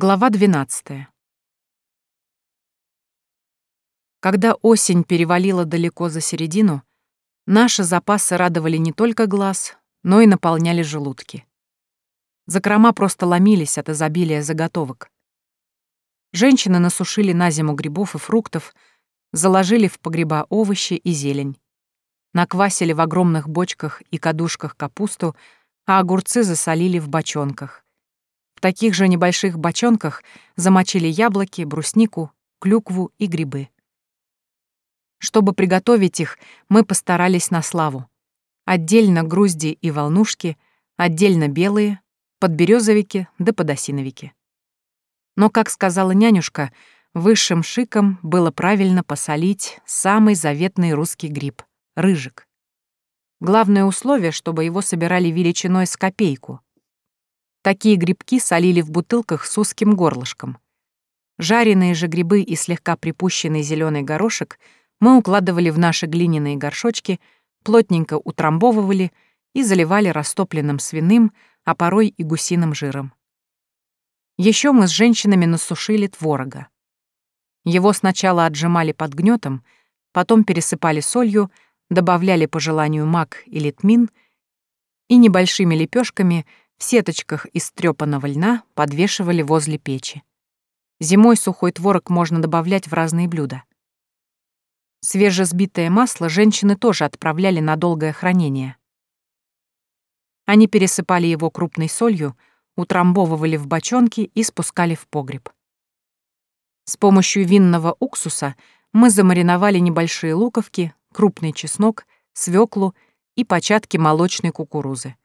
Глава 12. Когда осень перевалила далеко за середину, наши запасы радовали не только глаз, но и наполняли желудки. Закрома просто ломились от изобилия заготовок. Женщины насушили на зиму грибов и фруктов, заложили в погреба овощи и зелень. Наквасили в огромных бочках и кадушках капусту, а огурцы засолили в бочонках. В таких же небольших бочонках замочили яблоки, бруснику, клюкву и грибы. Чтобы приготовить их, мы постарались на славу. Отдельно грузди и волнушки, отдельно белые, подберезовики да подосиновики. Но, как сказала нянюшка, высшим шиком было правильно посолить самый заветный русский гриб — рыжик. Главное условие, чтобы его собирали величиной с копейку — Такие грибки солили в бутылках с узким горлышком. Жареные же грибы и слегка припущенный зеленый горошек мы укладывали в наши глиняные горшочки, плотненько утрамбовывали и заливали растопленным свиным, а порой и гусиным жиром. Еще мы с женщинами насушили творога. Его сначала отжимали под гнетом, потом пересыпали солью, добавляли по желанию мак или тмин и небольшими лепешками в сеточках из трёпаного льна подвешивали возле печи. Зимой сухой творог можно добавлять в разные блюда. Свежесбитое масло женщины тоже отправляли на долгое хранение. Они пересыпали его крупной солью, утрамбовывали в бочонки и спускали в погреб. С помощью винного уксуса мы замариновали небольшие луковки, крупный чеснок, свеклу и початки молочной кукурузы.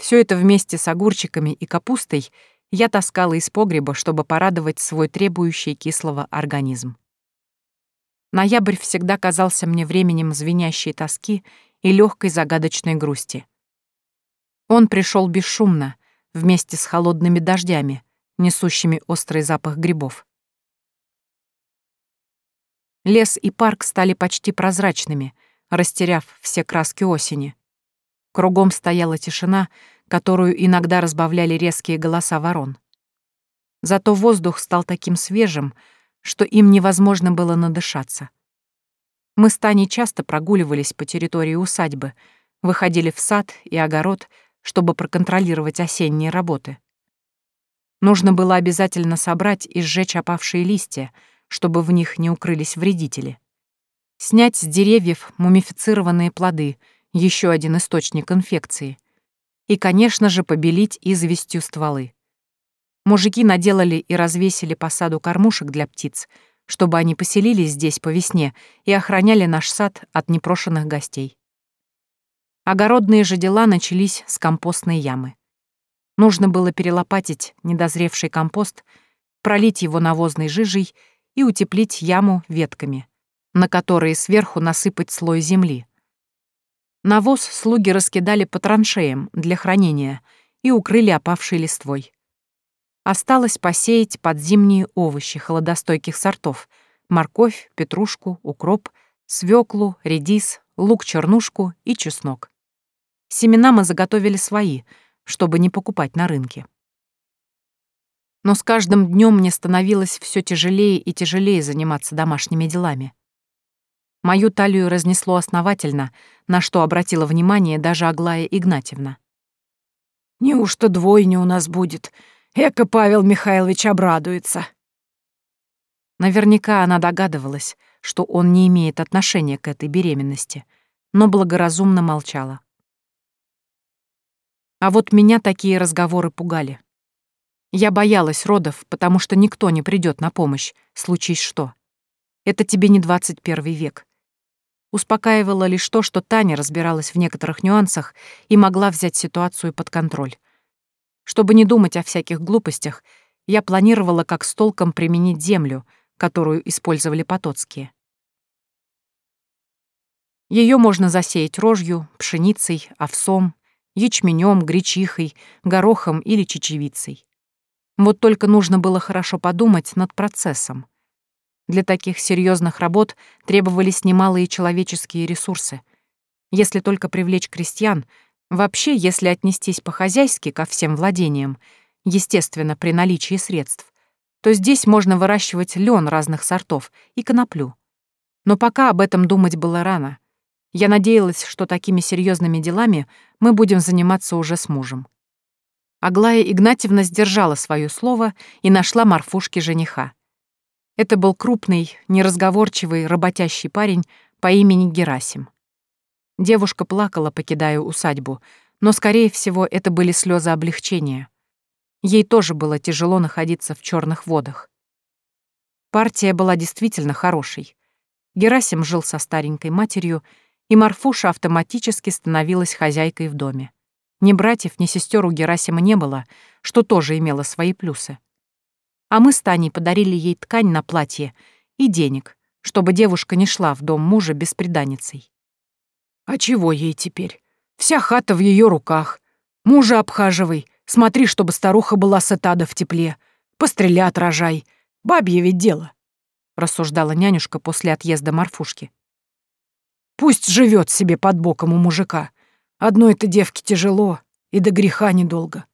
Все это вместе с огурчиками и капустой я таскала из погреба, чтобы порадовать свой требующий кислого организм. Ноябрь всегда казался мне временем звенящей тоски и легкой загадочной грусти. Он пришел бесшумно, вместе с холодными дождями, несущими острый запах грибов. Лес и парк стали почти прозрачными, растеряв все краски осени. Кругом стояла тишина, которую иногда разбавляли резкие голоса ворон. Зато воздух стал таким свежим, что им невозможно было надышаться. Мы с Таней часто прогуливались по территории усадьбы, выходили в сад и огород, чтобы проконтролировать осенние работы. Нужно было обязательно собрать и сжечь опавшие листья, чтобы в них не укрылись вредители. Снять с деревьев мумифицированные плоды — еще один источник инфекции. И, конечно же, побелить известью стволы. Мужики наделали и развесили по саду кормушек для птиц, чтобы они поселились здесь по весне и охраняли наш сад от непрошенных гостей. Огородные же дела начались с компостной ямы. Нужно было перелопатить недозревший компост, пролить его навозной жижей и утеплить яму ветками, на которые сверху насыпать слой земли. Навоз слуги раскидали по траншеям для хранения и укрыли опавшей листвой. Осталось посеять подзимние овощи холодостойких сортов — морковь, петрушку, укроп, свеклу, редис, лук-чернушку и чеснок. Семена мы заготовили свои, чтобы не покупать на рынке. Но с каждым днем мне становилось все тяжелее и тяжелее заниматься домашними делами. Мою талию разнесло основательно, на что обратила внимание даже Аглая Игнатьевна. «Неужто двойня у нас будет? Эко Павел Михайлович обрадуется». Наверняка она догадывалась, что он не имеет отношения к этой беременности, но благоразумно молчала. А вот меня такие разговоры пугали. Я боялась родов, потому что никто не придет на помощь, случись что. Это тебе не 21 век. Успокаивало лишь то, что Таня разбиралась в некоторых нюансах и могла взять ситуацию под контроль. Чтобы не думать о всяких глупостях, я планировала как с толком применить землю, которую использовали потоцкие. Ее можно засеять рожью, пшеницей, овсом, ячменем, гречихой, горохом или чечевицей. Вот только нужно было хорошо подумать над процессом. Для таких серьезных работ требовались немалые человеческие ресурсы. Если только привлечь крестьян, вообще, если отнестись по-хозяйски ко всем владениям, естественно, при наличии средств, то здесь можно выращивать лен разных сортов и коноплю. Но пока об этом думать было рано. Я надеялась, что такими серьезными делами мы будем заниматься уже с мужем. Аглая Игнатьевна сдержала свое слово и нашла Марфушке жениха. Это был крупный, неразговорчивый, работящий парень по имени Герасим. Девушка плакала, покидая усадьбу, но, скорее всего, это были слезы облегчения. Ей тоже было тяжело находиться в черных водах. Партия была действительно хорошей. Герасим жил со старенькой матерью, и Марфуша автоматически становилась хозяйкой в доме. Ни братьев, ни сестер у Герасима не было, что тоже имело свои плюсы. А мы с Таней подарили ей ткань на платье и денег, чтобы девушка не шла в дом мужа бесприданницей. А чего ей теперь? Вся хата в ее руках. Мужа обхаживай, смотри, чтобы старуха была сыта в тепле. Пострелят рожай. Бабье ведь дело рассуждала нянюшка после отъезда Марфушки. Пусть живет себе под боком у мужика. Одной это девке тяжело и до греха недолго.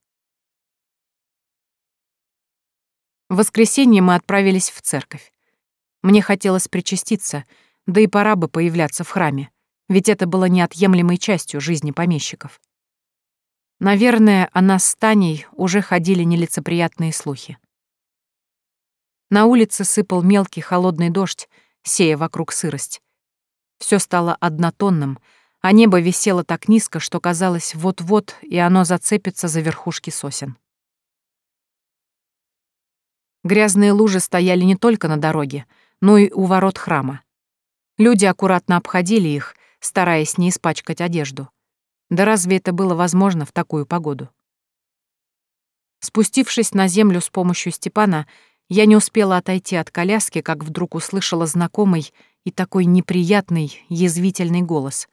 В воскресенье мы отправились в церковь. Мне хотелось причаститься, да и пора бы появляться в храме, ведь это было неотъемлемой частью жизни помещиков. Наверное, о нас с Таней уже ходили нелицеприятные слухи. На улице сыпал мелкий холодный дождь, сея вокруг сырость. Все стало однотонным, а небо висело так низко, что казалось, вот-вот и оно зацепится за верхушки сосен. Грязные лужи стояли не только на дороге, но и у ворот храма. Люди аккуратно обходили их, стараясь не испачкать одежду. Да разве это было возможно в такую погоду? Спустившись на землю с помощью Степана, я не успела отойти от коляски, как вдруг услышала знакомый и такой неприятный, язвительный голос.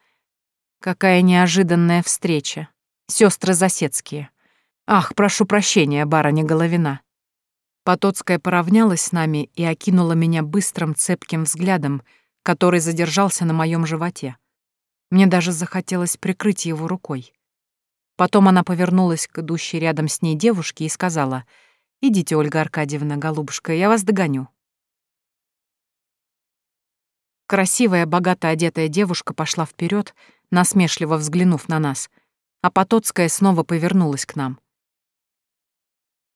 Какая неожиданная встреча. Сестры Засецкие. Ах, прошу прощения, барыня Головина. Потоцкая поравнялась с нами и окинула меня быстрым цепким взглядом, который задержался на моем животе. Мне даже захотелось прикрыть его рукой. Потом она повернулась к идущей рядом с ней девушке и сказала — Идите, Ольга Аркадьевна, голубушка, я вас догоню. Красивая, богато одетая девушка пошла вперед, насмешливо взглянув на нас, а Потоцкая снова повернулась к нам.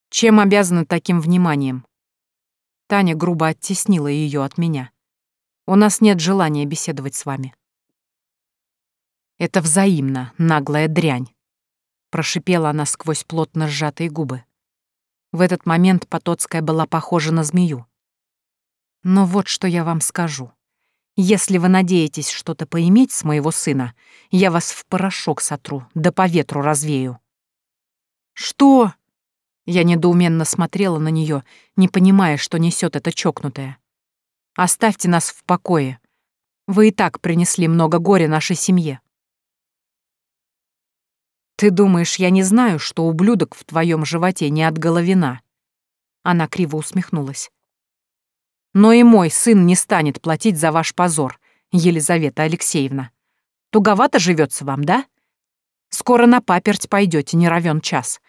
Чем обязана таким вниманием? Таня грубо оттеснила ее от меня. У нас нет желания беседовать с вами. Это взаимно, наглая дрянь, прошипела она сквозь плотно сжатые губы. В этот момент Потоцкая была похожа на змею. Но вот что я вам скажу. Если вы надеетесь что-то поиметь с моего сына, я вас в порошок сотру, да по ветру развею. Что? Я недоуменно смотрела на нее, не понимая, что несет это чокнутое. Оставьте нас в покое. Вы и так принесли много горя нашей семье. «Ты думаешь, я не знаю, что ублюдок в твоем животе не от головина?» Она криво усмехнулась. «Но и мой сын не станет платить за ваш позор, Елизавета Алексеевна. Туговато живется вам, да? Скоро на паперть пойдете, не равен час.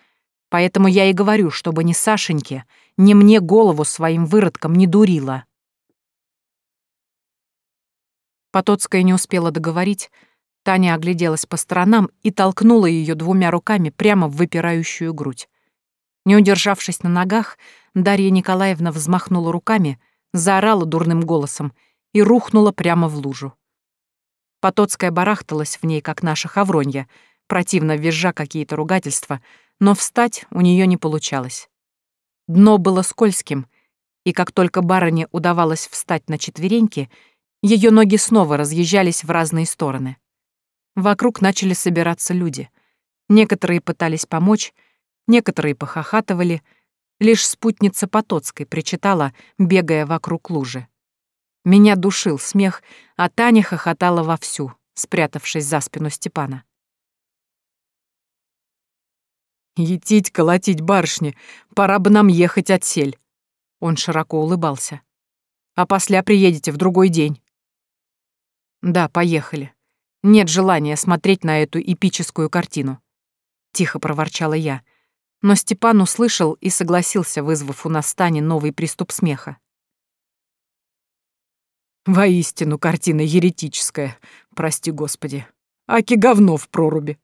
Поэтому я и говорю, чтобы ни Сашеньке, ни мне голову своим выродком не дурила». Потоцкая не успела договорить, Таня огляделась по сторонам и толкнула ее двумя руками прямо в выпирающую грудь. Не удержавшись на ногах, Дарья Николаевна взмахнула руками, заорала дурным голосом и рухнула прямо в лужу. Потоцкая барахталась в ней, как наша хавронья, противно визжа какие-то ругательства, но встать у нее не получалось. Дно было скользким, и как только барыне удавалось встать на четвереньки, ее ноги снова разъезжались в разные стороны. Вокруг начали собираться люди. Некоторые пытались помочь, некоторые похохатывали. Лишь спутница Потоцкой причитала, бегая вокруг лужи. Меня душил смех, а Таня хохотала вовсю, спрятавшись за спину Степана. «Етить, колотить барышни, пора бы нам ехать отсель!» Он широко улыбался. «А после приедете в другой день». «Да, поехали. Нет желания смотреть на эту эпическую картину. Тихо проворчала я. Но Степан услышал и согласился, вызвав у нас Тане новый приступ смеха. Воистину, картина еретическая, прости господи. Аки говно в проруби.